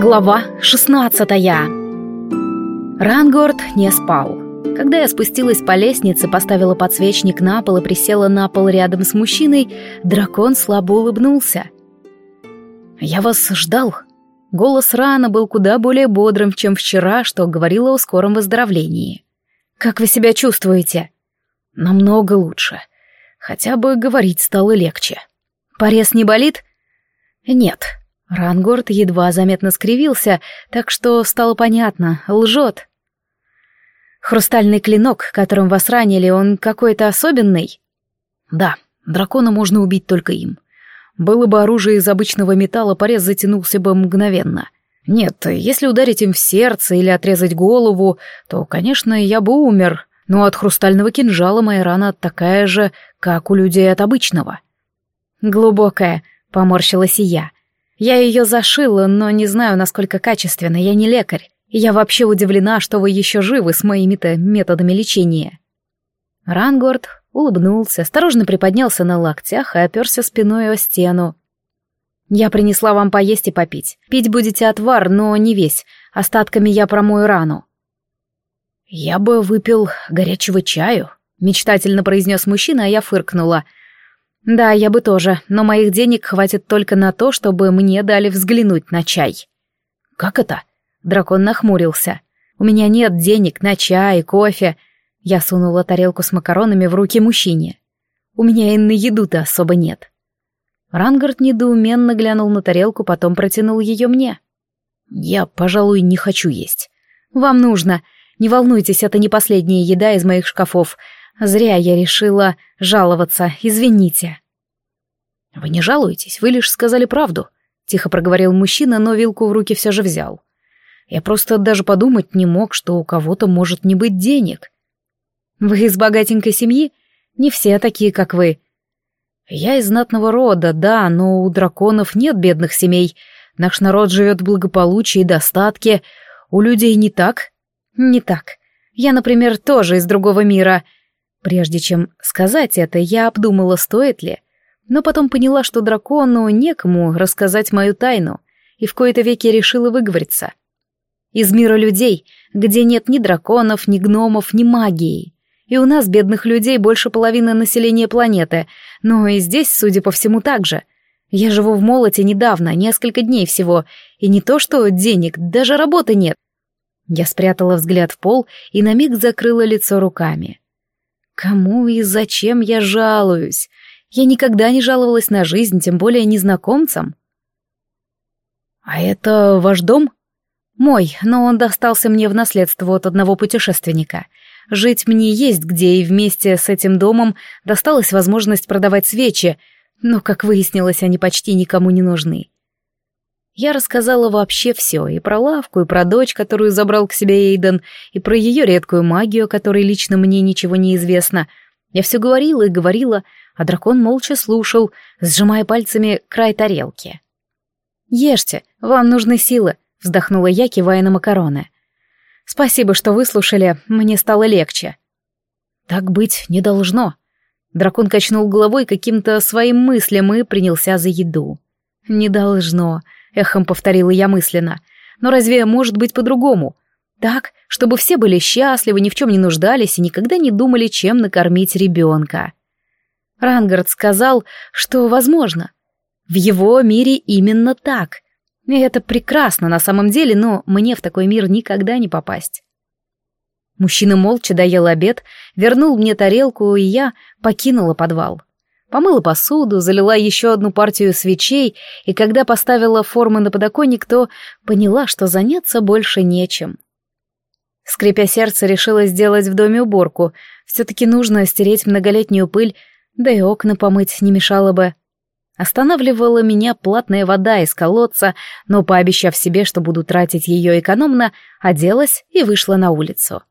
Глава 16 Рангорд не спал. Когда я спустилась по лестнице, поставила подсвечник на пол и присела на пол рядом с мужчиной, дракон слабо улыбнулся. «Я вас ждал». Голос Рана был куда более бодрым, чем вчера, что говорило о скором выздоровлении. «Как вы себя чувствуете?» «Намного лучше. Хотя бы говорить стало легче». «Порез не болит?» «Нет», Рангорд едва заметно скривился, так что стало понятно, лжет. «Хрустальный клинок, которым вас ранили, он какой-то особенный?» «Да, дракона можно убить только им. Было бы оружие из обычного металла, порез затянулся бы мгновенно. Нет, если ударить им в сердце или отрезать голову, то, конечно, я бы умер, но от хрустального кинжала моя рана такая же, как у людей от обычного». «Глубокая», — поморщилась и я, — я ее зашила, но не знаю, насколько качественно, я не лекарь. Я вообще удивлена, что вы еще живы с моими-то методами лечения. Рангорд улыбнулся, осторожно приподнялся на локтях и оперся спиной о стену. «Я принесла вам поесть и попить. Пить будете отвар, но не весь. Остатками я промою рану». «Я бы выпил горячего чаю», — мечтательно произнес мужчина, а я фыркнула — «Да, я бы тоже, но моих денег хватит только на то, чтобы мне дали взглянуть на чай». «Как это?» Дракон нахмурился. «У меня нет денег на чай, кофе». Я сунула тарелку с макаронами в руки мужчине. «У меня и на еду-то особо нет». Рангард недоуменно глянул на тарелку, потом протянул ее мне. «Я, пожалуй, не хочу есть». «Вам нужно. Не волнуйтесь, это не последняя еда из моих шкафов. Зря я решила жаловаться, извините. Вы не жалуетесь, вы лишь сказали правду, тихо проговорил мужчина, но вилку в руки все же взял. Я просто даже подумать не мог, что у кого-то может не быть денег. Вы из богатенькой семьи? Не все такие, как вы. Я из знатного рода, да, но у драконов нет бедных семей. Наш народ живет в благополучии и достатке. У людей не так? Не так. Я, например, тоже из другого мира — Прежде чем сказать это, я обдумала, стоит ли, но потом поняла, что дракону некому рассказать мою тайну, и в кои-то веки решила выговориться. Из мира людей, где нет ни драконов, ни гномов, ни магии. И у нас, бедных людей, больше половины населения планеты, но и здесь, судя по всему, так же. Я живу в Молоте недавно, несколько дней всего, и не то что денег, даже работы нет. Я спрятала взгляд в пол и на миг закрыла лицо руками. Кому и зачем я жалуюсь? Я никогда не жаловалась на жизнь, тем более незнакомцам. А это ваш дом? Мой, но он достался мне в наследство от одного путешественника. Жить мне есть где, и вместе с этим домом досталась возможность продавать свечи, но, как выяснилось, они почти никому не нужны. Я рассказала вообще все, и про лавку, и про дочь, которую забрал к себе Эйден, и про ее редкую магию, о которой лично мне ничего не известно. Я все говорила и говорила, а дракон молча слушал, сжимая пальцами край тарелки. «Ешьте, вам нужны силы», — вздохнула я, кивая на макароны. «Спасибо, что выслушали, мне стало легче». «Так быть не должно». Дракон качнул головой каким-то своим мыслям и принялся за еду. «Не должно», — эхом повторила я мысленно. «Но разве может быть по-другому? Так, чтобы все были счастливы, ни в чем не нуждались и никогда не думали, чем накормить ребенка». Рангард сказал, что возможно. В его мире именно так. И это прекрасно на самом деле, но мне в такой мир никогда не попасть. Мужчина молча доел обед, вернул мне тарелку, и я покинула подвал. Помыла посуду, залила еще одну партию свечей, и когда поставила формы на подоконник, то поняла, что заняться больше нечем. Скрипя сердце, решила сделать в доме уборку. Все-таки нужно стереть многолетнюю пыль, да и окна помыть не мешало бы. Останавливала меня платная вода из колодца, но, пообещав себе, что буду тратить ее экономно, оделась и вышла на улицу.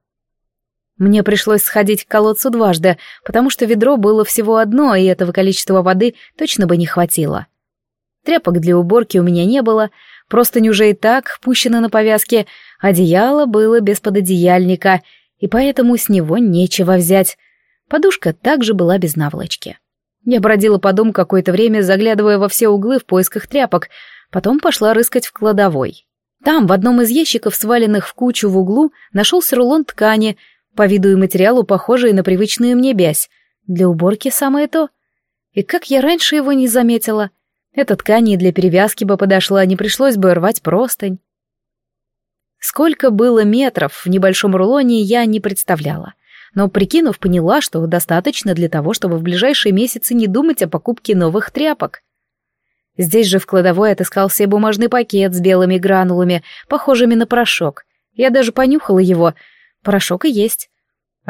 Мне пришлось сходить к колодцу дважды, потому что ведро было всего одно, и этого количества воды точно бы не хватило. Тряпок для уборки у меня не было, просто уже и так пущено на повязке, одеяло было без пододеяльника, и поэтому с него нечего взять. Подушка также была без наволочки. Я бродила по дому какое-то время, заглядывая во все углы в поисках тряпок, потом пошла рыскать в кладовой. Там, в одном из ящиков, сваленных в кучу в углу, нашелся рулон ткани, по виду и материалу похожий на привычную мне бязь. Для уборки самое то. И как я раньше его не заметила. Эта ткань и для перевязки бы подошла, не пришлось бы рвать простынь. Сколько было метров в небольшом рулоне, я не представляла. Но, прикинув, поняла, что достаточно для того, чтобы в ближайшие месяцы не думать о покупке новых тряпок. Здесь же в кладовой отыскался бумажный пакет с белыми гранулами, похожими на порошок. Я даже понюхала его. Порошок и есть.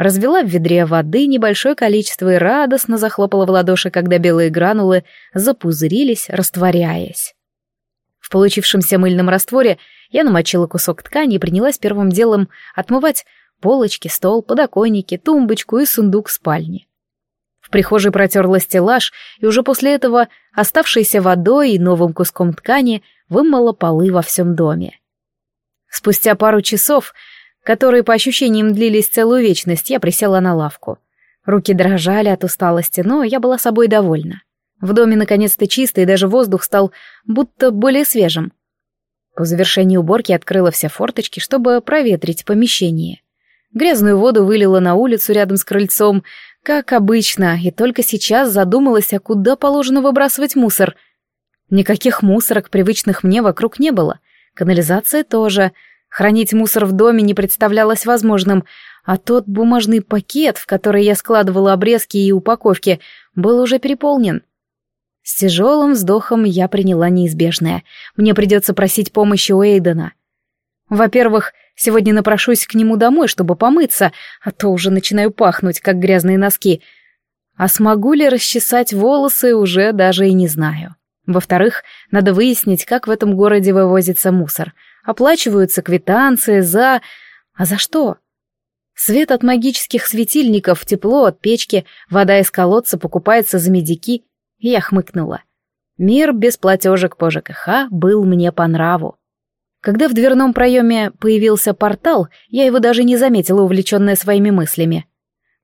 Развела в ведре воды небольшое количество и радостно захлопала в ладоши, когда белые гранулы запузырились, растворяясь. В получившемся мыльном растворе я намочила кусок ткани и принялась первым делом отмывать полочки, стол, подоконники, тумбочку и сундук спальни. В прихожей протерла стеллаж, и уже после этого, оставшейся водой и новым куском ткани, вымыла полы во всем доме. Спустя пару часов, которые по ощущениям длились целую вечность, я присела на лавку. Руки дрожали от усталости, но я была собой довольна. В доме наконец-то чисто, и даже воздух стал будто более свежим. По завершении уборки открыла все форточки, чтобы проветрить помещение. Грязную воду вылила на улицу рядом с крыльцом, как обычно, и только сейчас задумалась, а куда положено выбрасывать мусор. Никаких мусорок, привычных мне, вокруг не было. Канализация тоже. Хранить мусор в доме не представлялось возможным, а тот бумажный пакет, в который я складывала обрезки и упаковки, был уже переполнен. С тяжелым вздохом я приняла неизбежное. Мне придется просить помощи у Эйдена. Во-первых, сегодня напрошусь к нему домой, чтобы помыться, а то уже начинаю пахнуть, как грязные носки. А смогу ли расчесать волосы, уже даже и не знаю. Во-вторых, надо выяснить, как в этом городе вывозится мусор. Оплачиваются квитанции за... А за что? Свет от магических светильников, тепло от печки, вода из колодца покупается за медики. Я хмыкнула. Мир без платежек по ЖКХ был мне по нраву. Когда в дверном проеме появился портал, я его даже не заметила, увлеченная своими мыслями.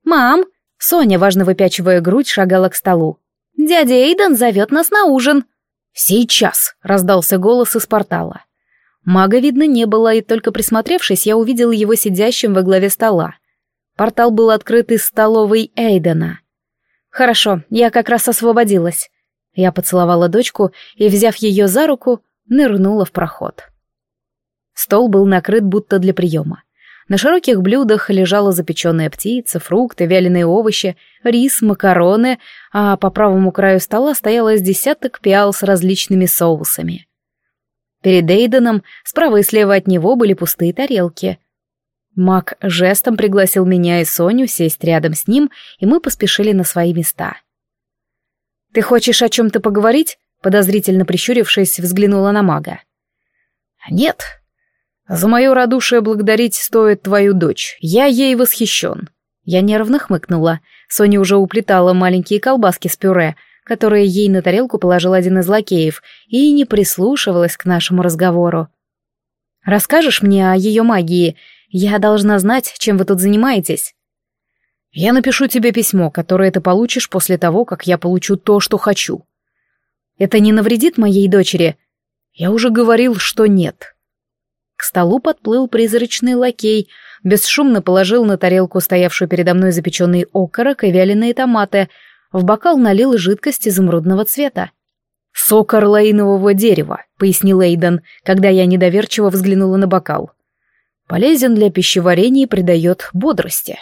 «Мам!» — Соня, важно выпячивая грудь, шагала к столу. «Дядя Эйден зовет нас на ужин». «Сейчас!» — раздался голос из портала. Мага видно не было, и только присмотревшись, я увидела его сидящим во главе стола. Портал был открыт из столовой Эйдена. «Хорошо, я как раз освободилась». Я поцеловала дочку и, взяв ее за руку, нырнула в проход. Стол был накрыт будто для приема. На широких блюдах лежала запеченная птица, фрукты, вяленые овощи, рис, макароны, а по правому краю стола стояло из десяток пиал с различными соусами. Перед Эйденом справа и слева от него были пустые тарелки. Мак жестом пригласил меня и Соню сесть рядом с ним, и мы поспешили на свои места. «Ты хочешь о чем-то поговорить?» Подозрительно прищурившись, взглянула на мага. «Нет. За мое радушие благодарить стоит твою дочь. Я ей восхищен». Я нервно хмыкнула. Соня уже уплетала маленькие колбаски с пюре, которые ей на тарелку положил один из лакеев, и не прислушивалась к нашему разговору. «Расскажешь мне о ее магии?» Я должна знать, чем вы тут занимаетесь. Я напишу тебе письмо, которое ты получишь после того, как я получу то, что хочу. Это не навредит моей дочери? Я уже говорил, что нет. К столу подплыл призрачный лакей, бесшумно положил на тарелку стоявшую передо мной запеченный окорок и вяленые томаты, в бокал налил жидкость изумрудного цвета. «Сок орлаинового дерева», — пояснил Эйден, когда я недоверчиво взглянула на бокал. Полезен для пищеварения и придает бодрости.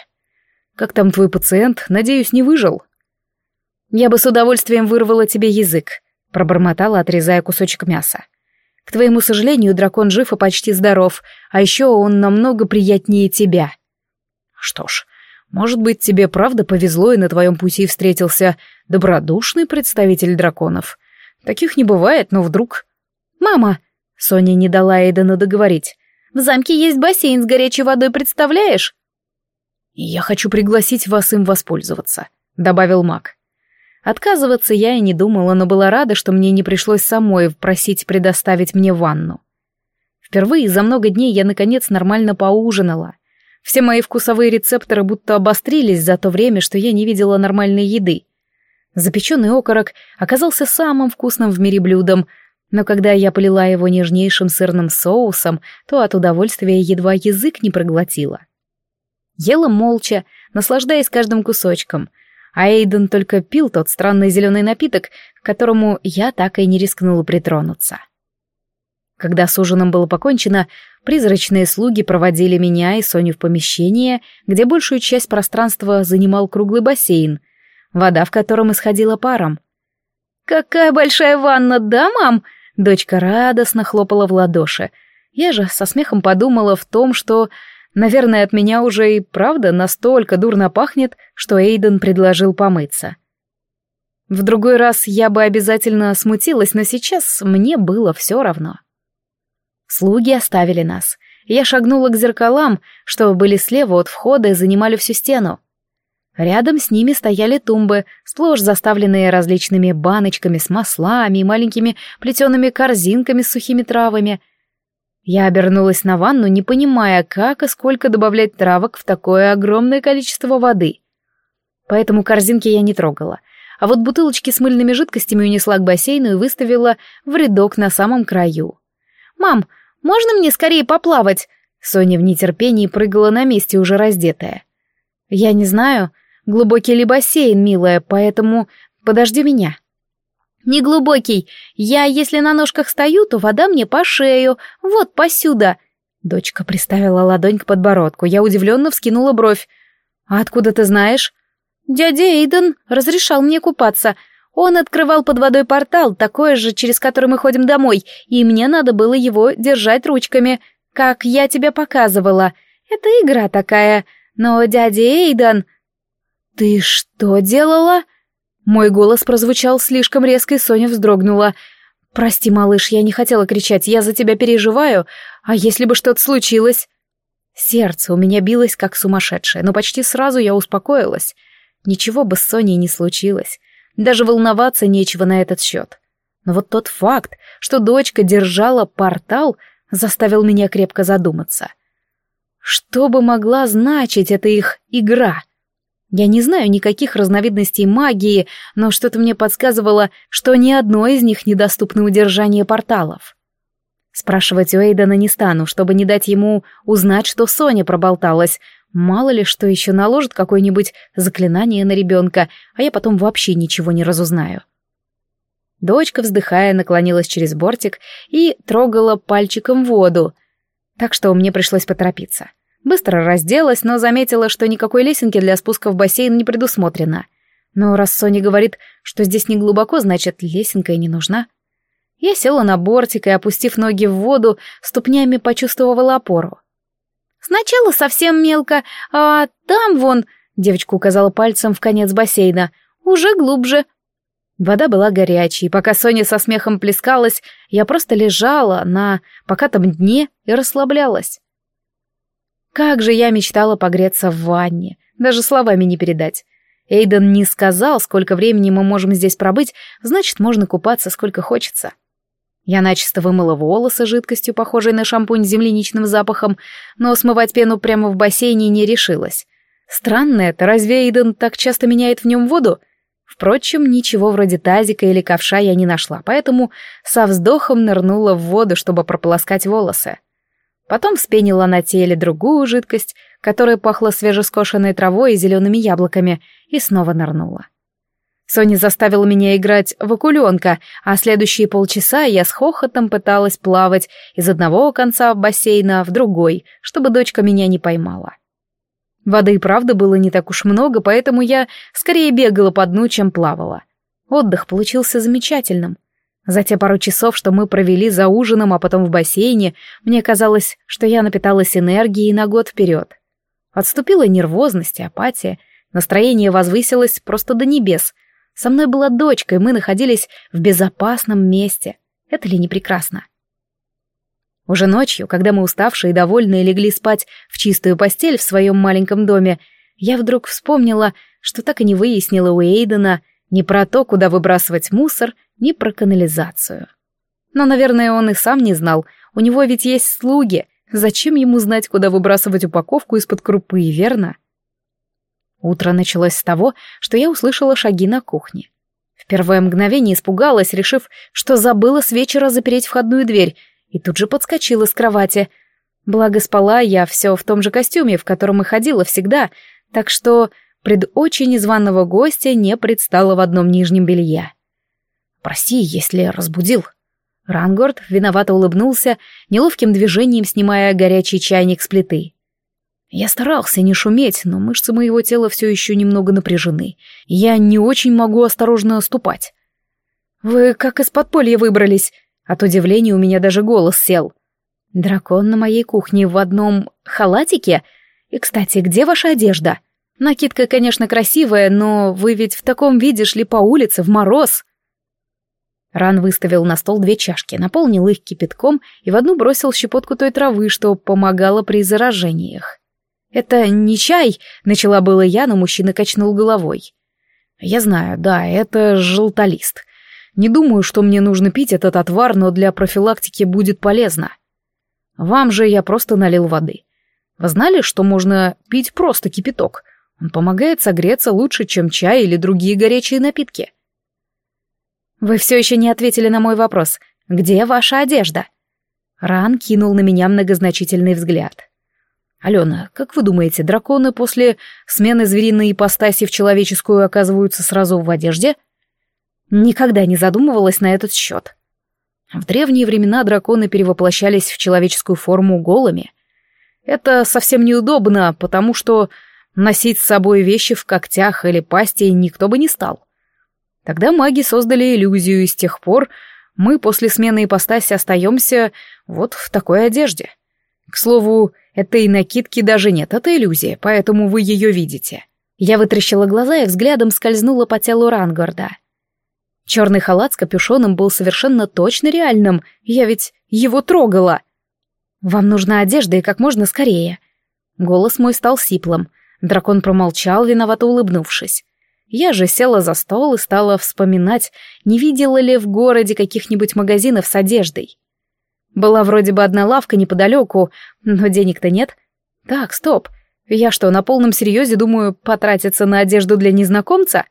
Как там твой пациент? Надеюсь, не выжил? Я бы с удовольствием вырвала тебе язык, пробормотала, отрезая кусочек мяса. К твоему сожалению, дракон жив и почти здоров, а еще он намного приятнее тебя. Что ж, может быть, тебе правда повезло, и на твоем пути встретился добродушный представитель драконов. Таких не бывает, но вдруг... «Мама!» — Соня не дала Эйдену договорить. В замке есть бассейн с горячей водой, представляешь?» «Я хочу пригласить вас им воспользоваться», — добавил маг. Отказываться я и не думала, но была рада, что мне не пришлось самой просить предоставить мне ванну. Впервые за много дней я, наконец, нормально поужинала. Все мои вкусовые рецепторы будто обострились за то время, что я не видела нормальной еды. Запеченный окорок оказался самым вкусным в мире блюдом, Но когда я полила его нежнейшим сырным соусом, то от удовольствия едва язык не проглотила. Ела молча, наслаждаясь каждым кусочком, а Эйден только пил тот странный зеленый напиток, к которому я так и не рискнула притронуться. Когда с ужином было покончено, призрачные слуги проводили меня и Соню в помещение, где большую часть пространства занимал круглый бассейн, вода в котором исходила паром. «Какая большая ванна, да, мам?» Дочка радостно хлопала в ладоши. Я же со смехом подумала в том, что, наверное, от меня уже и правда настолько дурно пахнет, что Эйден предложил помыться. В другой раз я бы обязательно смутилась, но сейчас мне было все равно. Слуги оставили нас. Я шагнула к зеркалам, что были слева от входа и занимали всю стену. Рядом с ними стояли тумбы, сплошь заставленные различными баночками с маслами и маленькими плетеными корзинками с сухими травами. Я обернулась на ванну, не понимая, как и сколько добавлять травок в такое огромное количество воды. Поэтому корзинки я не трогала, а вот бутылочки с мыльными жидкостями унесла к бассейну и выставила в рядок на самом краю. «Мам, можно мне скорее поплавать?» Соня в нетерпении прыгала на месте, уже раздетая. «Я не знаю», Глубокий ли бассейн, милая, поэтому подожди меня. Не глубокий. Я, если на ножках стою, то вода мне по шею. Вот посюда. Дочка приставила ладонь к подбородку. Я удивленно вскинула бровь. А откуда ты знаешь? Дядя Эйден разрешал мне купаться. Он открывал под водой портал, такой же, через который мы ходим домой, и мне надо было его держать ручками, как я тебе показывала. Это игра такая. Но дядя Эйден... «Ты что делала?» Мой голос прозвучал слишком резко, и Соня вздрогнула. «Прости, малыш, я не хотела кричать, я за тебя переживаю, а если бы что-то случилось?» Сердце у меня билось как сумасшедшее, но почти сразу я успокоилась. Ничего бы с Соней не случилось. Даже волноваться нечего на этот счет. Но вот тот факт, что дочка держала портал, заставил меня крепко задуматься. Что бы могла значить эта их игра? Я не знаю никаких разновидностей магии, но что-то мне подсказывало, что ни одной из них недоступно удержание порталов. Спрашивать у Эйдена не стану, чтобы не дать ему узнать, что Соня проболталась. Мало ли, что еще наложит какое-нибудь заклинание на ребенка, а я потом вообще ничего не разузнаю. Дочка, вздыхая, наклонилась через бортик и трогала пальчиком воду, так что мне пришлось поторопиться. Быстро разделась, но заметила, что никакой лесенки для спуска в бассейн не предусмотрено. Но раз Соня говорит, что здесь не глубоко, значит, лесенка и не нужна. Я села на бортик и, опустив ноги в воду, ступнями почувствовала опору. «Сначала совсем мелко, а там вон...» — девочка указала пальцем в конец бассейна. «Уже глубже». Вода была горячей, пока Соня со смехом плескалась, я просто лежала на покатом дне и расслаблялась. Как же я мечтала погреться в ванне, даже словами не передать. Эйден не сказал, сколько времени мы можем здесь пробыть, значит, можно купаться сколько хочется. Я начисто вымыла волосы жидкостью, похожей на шампунь с земляничным запахом, но смывать пену прямо в бассейне не решилась. Странно это, разве Эйден так часто меняет в нем воду? Впрочем, ничего вроде тазика или ковша я не нашла, поэтому со вздохом нырнула в воду, чтобы прополоскать волосы. Потом вспенила на теле другую жидкость, которая пахла свежескошенной травой и зелеными яблоками, и снова нырнула. Соня заставила меня играть в окуленка, а следующие полчаса я с хохотом пыталась плавать из одного конца бассейна в другой, чтобы дочка меня не поймала. Воды и правда было не так уж много, поэтому я скорее бегала по дну, чем плавала. Отдых получился замечательным. За те пару часов, что мы провели за ужином, а потом в бассейне, мне казалось, что я напиталась энергией на год вперед. Отступила нервозность и апатия, настроение возвысилось просто до небес. Со мной была дочка, и мы находились в безопасном месте. Это ли не прекрасно? Уже ночью, когда мы уставшие и довольные легли спать в чистую постель в своем маленьком доме, я вдруг вспомнила, что так и не выяснила у Эйдена ни про то, куда выбрасывать мусор, ни про канализацию. Но, наверное, он и сам не знал, у него ведь есть слуги, зачем ему знать, куда выбрасывать упаковку из-под крупы, верно? Утро началось с того, что я услышала шаги на кухне. В первое мгновение испугалась, решив, что забыла с вечера запереть входную дверь, и тут же подскочила с кровати. Благо спала я все в том же костюме, в котором и ходила всегда, так что пред очень незваного гостя не предстала в одном нижнем белье. «Прости, если разбудил». Рангорд виновато улыбнулся, неловким движением снимая горячий чайник с плиты. Я старался не шуметь, но мышцы моего тела все еще немного напряжены. Я не очень могу осторожно ступать. «Вы как из подполья выбрались?» От удивления у меня даже голос сел. «Дракон на моей кухне в одном халатике? И, кстати, где ваша одежда? Накидка, конечно, красивая, но вы ведь в таком виде шли по улице в мороз». Ран выставил на стол две чашки, наполнил их кипятком и в одну бросил щепотку той травы, что помогало при заражениях. «Это не чай», — начала было я, но мужчина качнул головой. «Я знаю, да, это желтолист. Не думаю, что мне нужно пить этот отвар, но для профилактики будет полезно. Вам же я просто налил воды. Вы знали, что можно пить просто кипяток? Он помогает согреться лучше, чем чай или другие горячие напитки». «Вы все еще не ответили на мой вопрос. Где ваша одежда?» Ран кинул на меня многозначительный взгляд. Алена, как вы думаете, драконы после смены звериной ипостаси в человеческую оказываются сразу в одежде? Никогда не задумывалась на этот счет. В древние времена драконы перевоплощались в человеческую форму голыми. Это совсем неудобно, потому что носить с собой вещи в когтях или пасти никто бы не стал. Тогда маги создали иллюзию, и с тех пор мы после смены ипостаси остаемся вот в такой одежде. К слову, Этой накидки даже нет, это иллюзия, поэтому вы ее видите. Я вытрящила глаза и взглядом скользнула по телу Рангорда. Черный халат с капюшоном был совершенно точно реальным, я ведь его трогала. «Вам нужна одежда и как можно скорее». Голос мой стал сиплым. Дракон промолчал, виновато улыбнувшись. Я же села за стол и стала вспоминать, не видела ли в городе каких-нибудь магазинов с одеждой. Была вроде бы одна лавка неподалеку, но денег-то нет. Так, стоп. Я что, на полном серьезе думаю потратиться на одежду для незнакомца?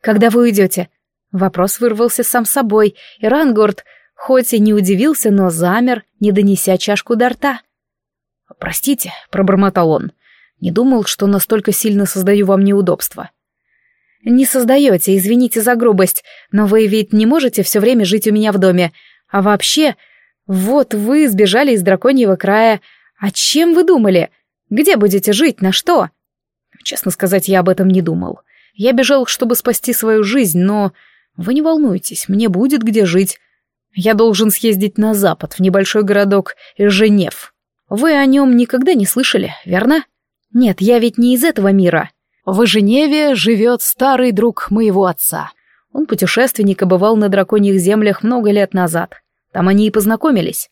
Когда вы уйдете? Вопрос вырвался сам собой, и Рангорд, хоть и не удивился, но замер, не донеся чашку до рта. «Простите», — пробормотал он, — «не думал, что настолько сильно создаю вам неудобства». «Не создаете, извините за грубость, но вы ведь не можете все время жить у меня в доме. А вообще, вот вы сбежали из драконьего края. А чем вы думали? Где будете жить, на что? Честно сказать, я об этом не думал. Я бежал, чтобы спасти свою жизнь, но... Вы не волнуйтесь, мне будет где жить. Я должен съездить на запад, в небольшой городок Женев. Вы о нем никогда не слышали, верно? Нет, я ведь не из этого мира. В Женеве живет старый друг моего отца. Он путешественник и бывал на драконьих землях много лет назад. Там они и познакомились.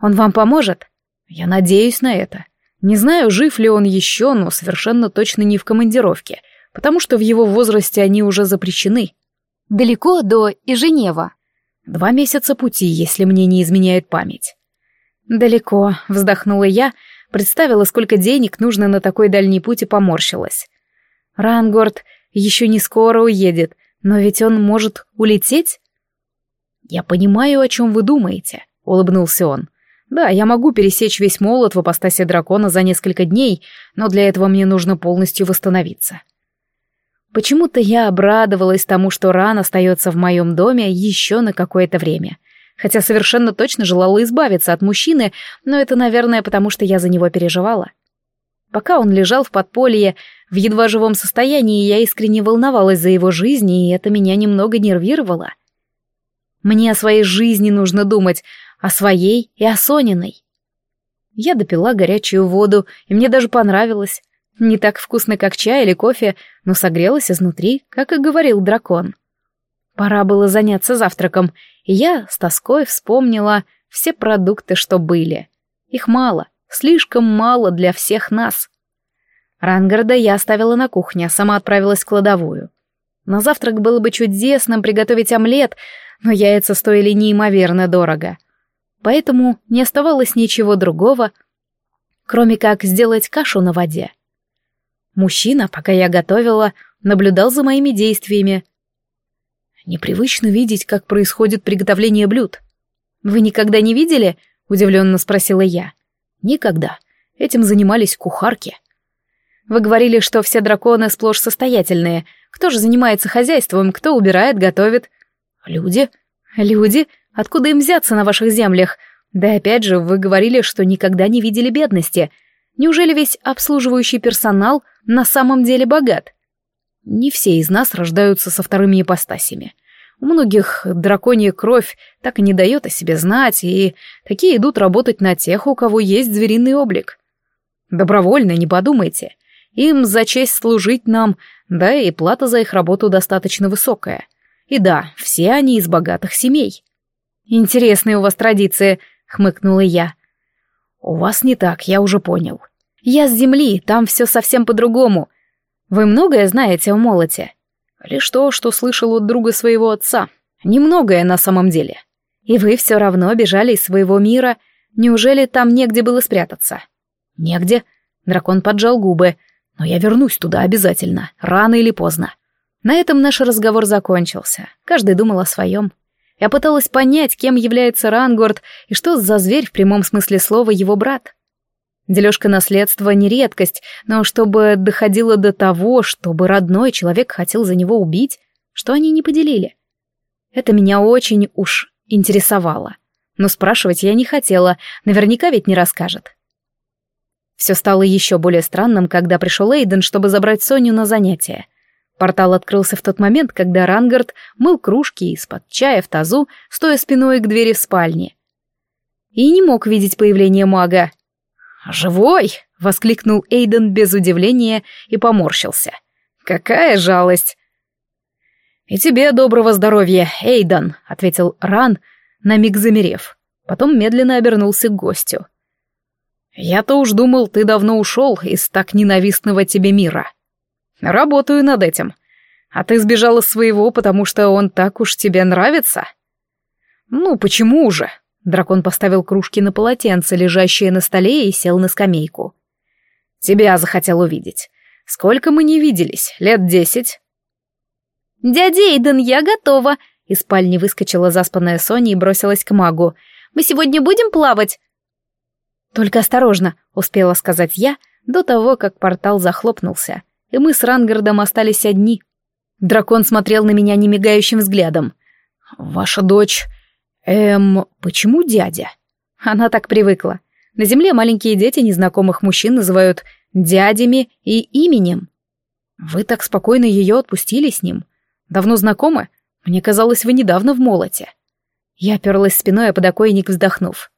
Он вам поможет? Я надеюсь на это. Не знаю, жив ли он еще, но совершенно точно не в командировке, потому что в его возрасте они уже запрещены. Далеко до Иженева. Два месяца пути, если мне не изменяет память. Далеко, вздохнула я, представила, сколько денег нужно на такой дальний путь и поморщилась. Рангорд еще не скоро уедет, но ведь он может улететь? «Я понимаю, о чем вы думаете», — улыбнулся он. «Да, я могу пересечь весь молот в апостасе дракона за несколько дней, но для этого мне нужно полностью восстановиться». Почему-то я обрадовалась тому, что Ран остается в моем доме еще на какое-то время. Хотя совершенно точно желала избавиться от мужчины, но это, наверное, потому что я за него переживала. Пока он лежал в подполье, в едва живом состоянии, я искренне волновалась за его жизнь, и это меня немного нервировало. — мне о своей жизни нужно думать, о своей и о Сониной. Я допила горячую воду, и мне даже понравилось. Не так вкусно, как чай или кофе, но согрелась изнутри, как и говорил дракон. Пора было заняться завтраком, и я с тоской вспомнила все продукты, что были. Их мало, слишком мало для всех нас. Рангарда я оставила на кухне, а сама отправилась в кладовую. На завтрак было бы чудесным приготовить омлет, но яйца стоили неимоверно дорого. Поэтому не оставалось ничего другого, кроме как сделать кашу на воде. Мужчина, пока я готовила, наблюдал за моими действиями. Непривычно видеть, как происходит приготовление блюд. «Вы никогда не видели?» — удивленно спросила я. «Никогда. Этим занимались кухарки». «Вы говорили, что все драконы сплошь состоятельные. Кто же занимается хозяйством, кто убирает, готовит?» «Люди». «Люди? Откуда им взяться на ваших землях? Да опять же, вы говорили, что никогда не видели бедности. Неужели весь обслуживающий персонал на самом деле богат?» «Не все из нас рождаются со вторыми ипостасями». У многих драконья кровь так и не дает о себе знать, и такие идут работать на тех, у кого есть звериный облик. Добровольно, не подумайте. Им за честь служить нам, да и плата за их работу достаточно высокая. И да, все они из богатых семей. «Интересные у вас традиции», — хмыкнула я. «У вас не так, я уже понял. Я с земли, там все совсем по-другому. Вы многое знаете о молоте?» Лишь то, что слышал от друга своего отца. Немногое на самом деле. И вы все равно бежали из своего мира. Неужели там негде было спрятаться? Негде. Дракон поджал губы. Но я вернусь туда обязательно, рано или поздно. На этом наш разговор закончился. Каждый думал о своем. Я пыталась понять, кем является Рангорд и что за зверь в прямом смысле слова его брат. Дележка наследства не редкость, но чтобы доходило до того, чтобы родной человек хотел за него убить, что они не поделили. Это меня очень уж интересовало. Но спрашивать я не хотела, наверняка ведь не расскажет. Все стало еще более странным, когда пришел Эйден, чтобы забрать Соню на занятия. Портал открылся в тот момент, когда Рангард мыл кружки из-под чая в тазу, стоя спиной к двери в спальне. И не мог видеть появление мага, «Живой!» — воскликнул Эйден без удивления и поморщился. «Какая жалость!» «И тебе доброго здоровья, Эйден!» — ответил Ран, на миг замерев. Потом медленно обернулся к гостю. «Я-то уж думал, ты давно ушел из так ненавистного тебе мира. Работаю над этим. А ты сбежал из своего, потому что он так уж тебе нравится?» «Ну, почему же?» Дракон поставил кружки на полотенце, лежащее на столе, и сел на скамейку. «Тебя захотел увидеть. Сколько мы не виделись? Лет десять?» «Дядя Эйден, я готова!» Из спальни выскочила заспанная Соня и бросилась к магу. «Мы сегодня будем плавать?» «Только осторожно», — успела сказать я, до того, как портал захлопнулся, и мы с Рангардом остались одни. Дракон смотрел на меня немигающим взглядом. «Ваша дочь Эм, почему дядя? Она так привыкла. На земле маленькие дети незнакомых мужчин называют дядями и именем. Вы так спокойно ее отпустили с ним. Давно знакомы? Мне казалось, вы недавно в молоте. Я оперлась спиной о подоконник, вздохнув.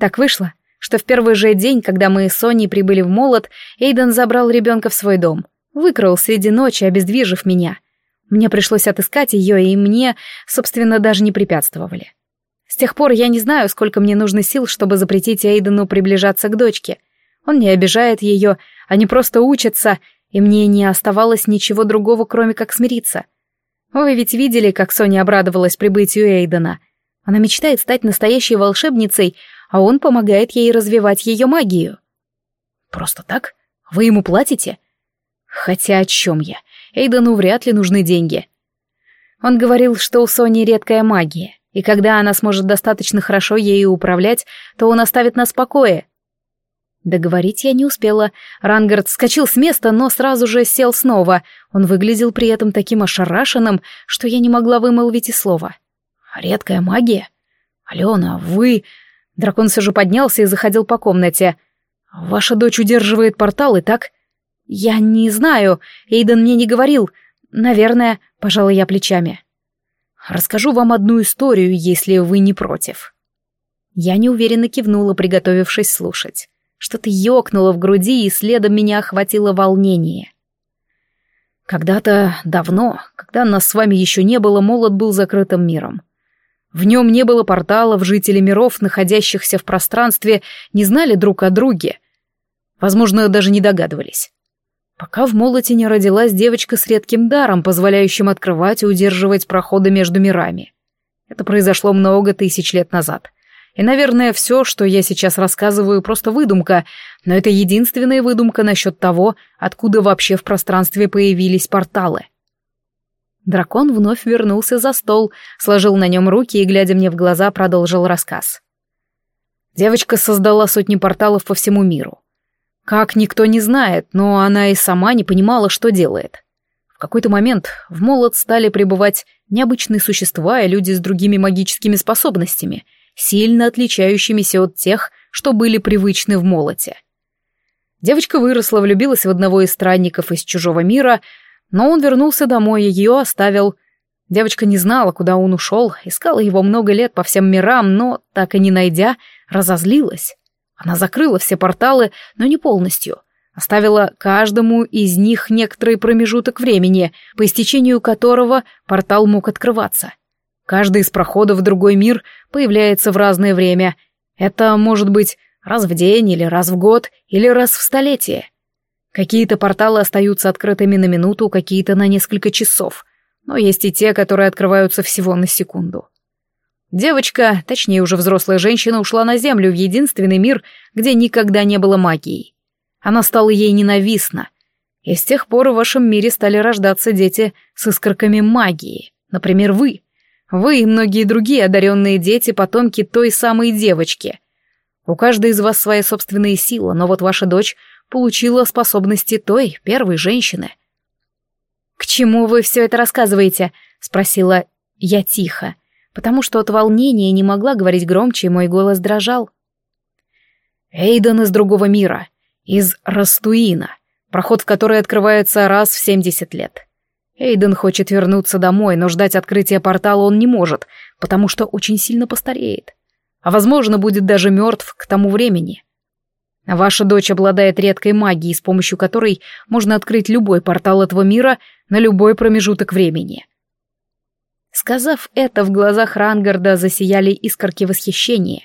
Так вышло, что в первый же день, когда мы с Соней прибыли в молот, Эйден забрал ребенка в свой дом. Выкрал среди ночи, обездвижив меня. Мне пришлось отыскать ее, и мне, собственно, даже не препятствовали. С тех пор я не знаю, сколько мне нужно сил, чтобы запретить Эйдену приближаться к дочке. Он не обижает ее, они просто учатся, и мне не оставалось ничего другого, кроме как смириться. Вы ведь видели, как Соня обрадовалась прибытию Эйдена. Она мечтает стать настоящей волшебницей, а он помогает ей развивать ее магию. Просто так? Вы ему платите? Хотя о чем я? Эйдену вряд ли нужны деньги. Он говорил, что у Сони редкая магия. И когда она сможет достаточно хорошо ею управлять, то он оставит нас в покое. Договорить я не успела. Рангард вскочил с места, но сразу же сел снова. Он выглядел при этом таким ошарашенным, что я не могла вымолвить и слова. «Редкая магия? Алена, вы...» Дракон все же поднялся и заходил по комнате. «Ваша дочь удерживает порталы, так?» «Я не знаю. Эйден мне не говорил. Наверное...» — пожала я плечами. Расскажу вам одну историю, если вы не против». Я неуверенно кивнула, приготовившись слушать. Что-то ёкнуло в груди, и следом меня охватило волнение. Когда-то давно, когда нас с вами еще не было, молот был закрытым миром. В нем не было порталов, жители миров, находящихся в пространстве, не знали друг о друге. Возможно, даже не догадывались пока в молоте не родилась девочка с редким даром, позволяющим открывать и удерживать проходы между мирами. Это произошло много тысяч лет назад. И, наверное, все, что я сейчас рассказываю, просто выдумка, но это единственная выдумка насчет того, откуда вообще в пространстве появились порталы. Дракон вновь вернулся за стол, сложил на нем руки и, глядя мне в глаза, продолжил рассказ. Девочка создала сотни порталов по всему миру. Как никто не знает, но она и сама не понимала, что делает. В какой-то момент в молот стали пребывать необычные существа и люди с другими магическими способностями, сильно отличающимися от тех, что были привычны в молоте. Девочка выросла, влюбилась в одного из странников из чужого мира, но он вернулся домой и ее оставил. Девочка не знала, куда он ушел, искала его много лет по всем мирам, но, так и не найдя, разозлилась. Она закрыла все порталы, но не полностью. Оставила каждому из них некоторый промежуток времени, по истечению которого портал мог открываться. Каждый из проходов в другой мир появляется в разное время. Это может быть раз в день или раз в год или раз в столетие. Какие-то порталы остаются открытыми на минуту, какие-то на несколько часов, но есть и те, которые открываются всего на секунду. Девочка, точнее уже взрослая женщина, ушла на Землю в единственный мир, где никогда не было магии. Она стала ей ненавистна, и с тех пор в вашем мире стали рождаться дети с искорками магии. Например, вы. Вы и многие другие одаренные дети, потомки той самой девочки. У каждой из вас своя собственная сила, но вот ваша дочь получила способности той, первой женщины. «К чему вы все это рассказываете?» — спросила я тихо, потому что от волнения не могла говорить громче, и мой голос дрожал. «Эйден из другого мира, из Растуина, проход в который открывается раз в семьдесят лет. Эйден хочет вернуться домой, но ждать открытия портала он не может, потому что очень сильно постареет. А возможно, будет даже мертв к тому времени. Ваша дочь обладает редкой магией, с помощью которой можно открыть любой портал этого мира на любой промежуток времени. Сказав это, в глазах Рангарда засияли искорки восхищения.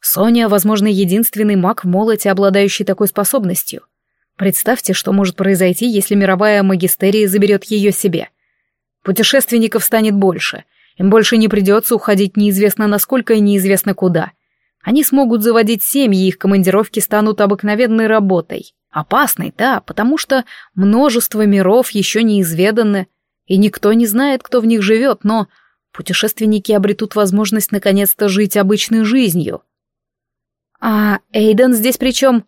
Соня, возможно, единственный маг в молоте, обладающий такой способностью. Представьте, что может произойти, если мировая магистерия заберет ее себе. Путешественников станет больше, им больше не придется уходить неизвестно насколько и неизвестно куда — они смогут заводить семьи, их командировки станут обыкновенной работой. Опасной, да, потому что множество миров еще не изведаны, и никто не знает, кто в них живет, но путешественники обретут возможность наконец-то жить обычной жизнью. А Эйден здесь при чем?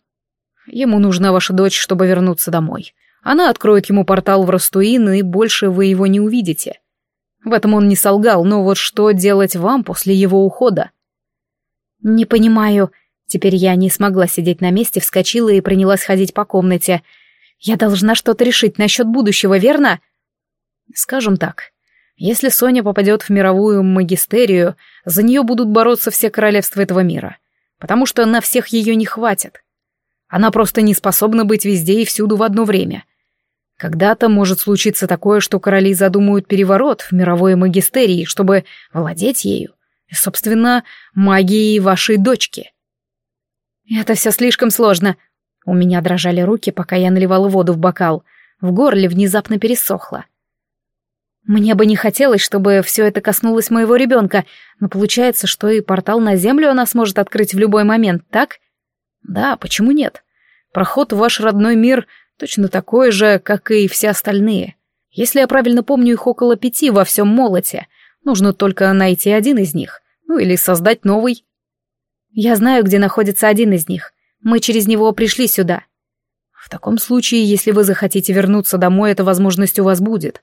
Ему нужна ваша дочь, чтобы вернуться домой. Она откроет ему портал в Растуин, и больше вы его не увидите. В этом он не солгал, но вот что делать вам после его ухода? «Не понимаю». Теперь я не смогла сидеть на месте, вскочила и принялась ходить по комнате. «Я должна что-то решить насчет будущего, верно?» «Скажем так, если Соня попадет в мировую магистерию, за нее будут бороться все королевства этого мира, потому что на всех ее не хватит. Она просто не способна быть везде и всюду в одно время. Когда-то может случиться такое, что короли задумают переворот в мировой магистерии, чтобы владеть ею собственно, магией вашей дочки. Это все слишком сложно. У меня дрожали руки, пока я наливала воду в бокал. В горле внезапно пересохло. Мне бы не хотелось, чтобы все это коснулось моего ребенка, но получается, что и портал на Землю она сможет открыть в любой момент, так? Да, почему нет? Проход в ваш родной мир точно такой же, как и все остальные. Если я правильно помню, их около пяти во всем молоте — Нужно только найти один из них. Ну или создать новый. Я знаю, где находится один из них. Мы через него пришли сюда. В таком случае, если вы захотите вернуться домой, эта возможность у вас будет.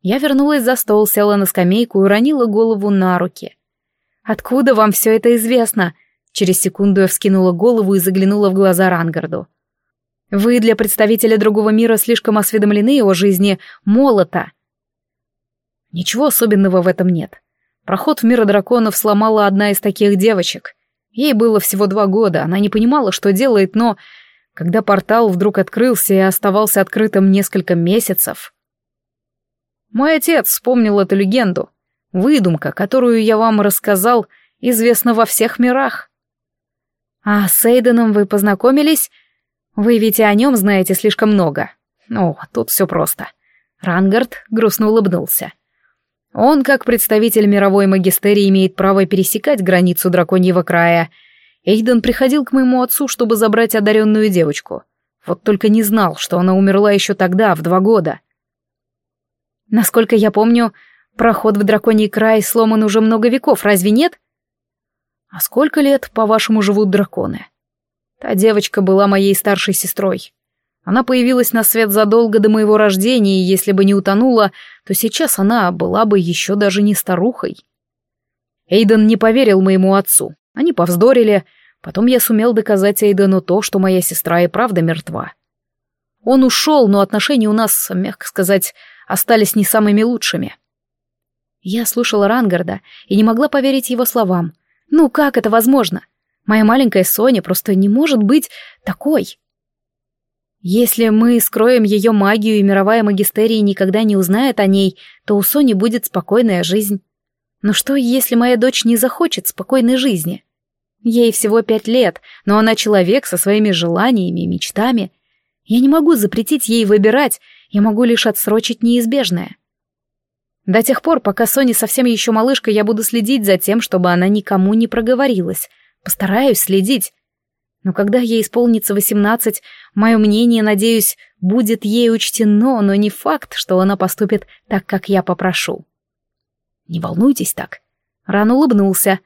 Я вернулась за стол, села на скамейку и уронила голову на руки. «Откуда вам все это известно?» Через секунду я вскинула голову и заглянула в глаза Рангарду. «Вы для представителя другого мира слишком осведомлены о жизни молота. Ничего особенного в этом нет. Проход в мир драконов сломала одна из таких девочек. Ей было всего два года, она не понимала, что делает, но... Когда портал вдруг открылся и оставался открытым несколько месяцев... Мой отец вспомнил эту легенду. Выдумка, которую я вам рассказал, известна во всех мирах. А с Эйденом вы познакомились? Вы ведь о нем знаете слишком много. Ну, тут все просто. Рангард грустно улыбнулся. — он, как представитель мировой магистерии, имеет право пересекать границу драконьего края. Эйден приходил к моему отцу, чтобы забрать одаренную девочку. Вот только не знал, что она умерла еще тогда, в два года. Насколько я помню, проход в драконий край сломан уже много веков, разве нет? А сколько лет, по-вашему, живут драконы? Та девочка была моей старшей сестрой. Она появилась на свет задолго до моего рождения, и если бы не утонула, то сейчас она была бы еще даже не старухой. Эйден не поверил моему отцу. Они повздорили, потом я сумел доказать Эйдену то, что моя сестра и правда мертва. Он ушел, но отношения у нас, мягко сказать, остались не самыми лучшими. Я слушала Рангарда и не могла поверить его словам. Ну как это возможно? Моя маленькая Соня просто не может быть такой. Если мы скроем ее магию и мировая магистерия никогда не узнает о ней, то у Сони будет спокойная жизнь. Но что, если моя дочь не захочет спокойной жизни? Ей всего пять лет, но она человек со своими желаниями и мечтами, я не могу запретить ей выбирать, я могу лишь отсрочить неизбежное. До тех пор, пока Соня совсем еще малышка, я буду следить за тем, чтобы она никому не проговорилась. Постараюсь следить. Но когда ей исполнится восемнадцать, мое мнение, надеюсь, будет ей учтено, но не факт, что она поступит так, как я попрошу. Не волнуйтесь так. Ран улыбнулся.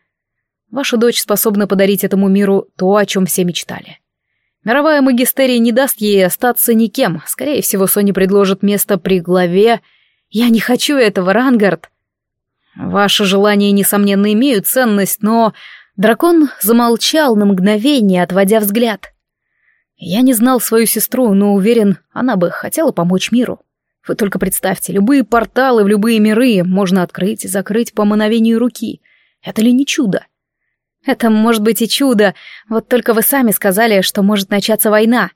Ваша дочь способна подарить этому миру то, о чем все мечтали. Мировая магистерия не даст ей остаться никем. Скорее всего, Соня предложит место при главе. Я не хочу этого, Рангард. Ваши желания, несомненно, имеют ценность, но... Дракон замолчал на мгновение, отводя взгляд. Я не знал свою сестру, но уверен, она бы хотела помочь миру. Вы только представьте, любые порталы в любые миры можно открыть и закрыть по мановению руки. Это ли не чудо? Это может быть и чудо, вот только вы сами сказали, что может начаться война.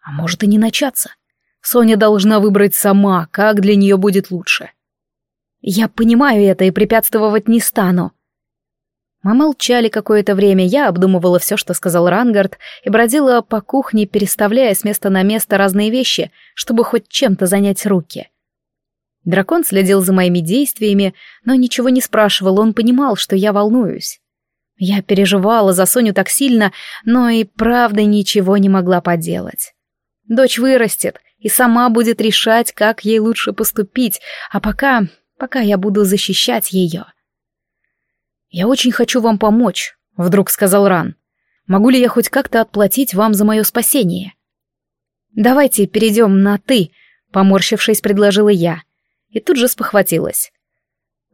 А может и не начаться. Соня должна выбрать сама, как для нее будет лучше. Я понимаю это и препятствовать не стану. Мы молчали какое-то время, я обдумывала все, что сказал Рангард, и бродила по кухне, переставляя с места на место разные вещи, чтобы хоть чем-то занять руки. Дракон следил за моими действиями, но ничего не спрашивал, он понимал, что я волнуюсь. Я переживала за Соню так сильно, но и правда ничего не могла поделать. Дочь вырастет и сама будет решать, как ей лучше поступить, а пока... пока я буду защищать ее. «Я очень хочу вам помочь», — вдруг сказал Ран. «Могу ли я хоть как-то отплатить вам за мое спасение?» «Давайте перейдем на «ты», — поморщившись, предложила я. И тут же спохватилась.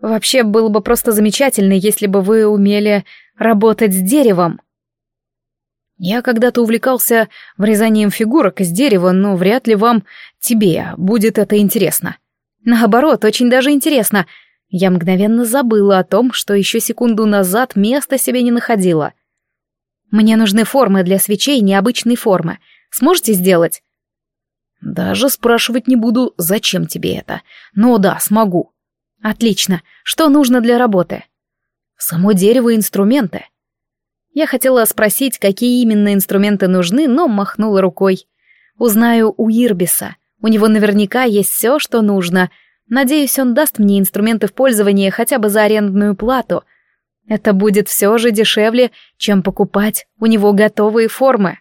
«Вообще было бы просто замечательно, если бы вы умели работать с деревом. Я когда-то увлекался врезанием фигурок из дерева, но вряд ли вам, тебе, будет это интересно. Наоборот, очень даже интересно. Я мгновенно забыла о том, что еще секунду назад места себе не находила. Мне нужны формы для свечей необычной формы. Сможете сделать? Даже спрашивать не буду, зачем тебе это. Но да, смогу. Отлично. Что нужно для работы? Само дерево и инструменты. Я хотела спросить, какие именно инструменты нужны, но махнула рукой. Узнаю у Ирбиса. У него наверняка есть все, что нужно. Надеюсь, он даст мне инструменты в пользование хотя бы за арендную плату. Это будет все же дешевле, чем покупать у него готовые формы.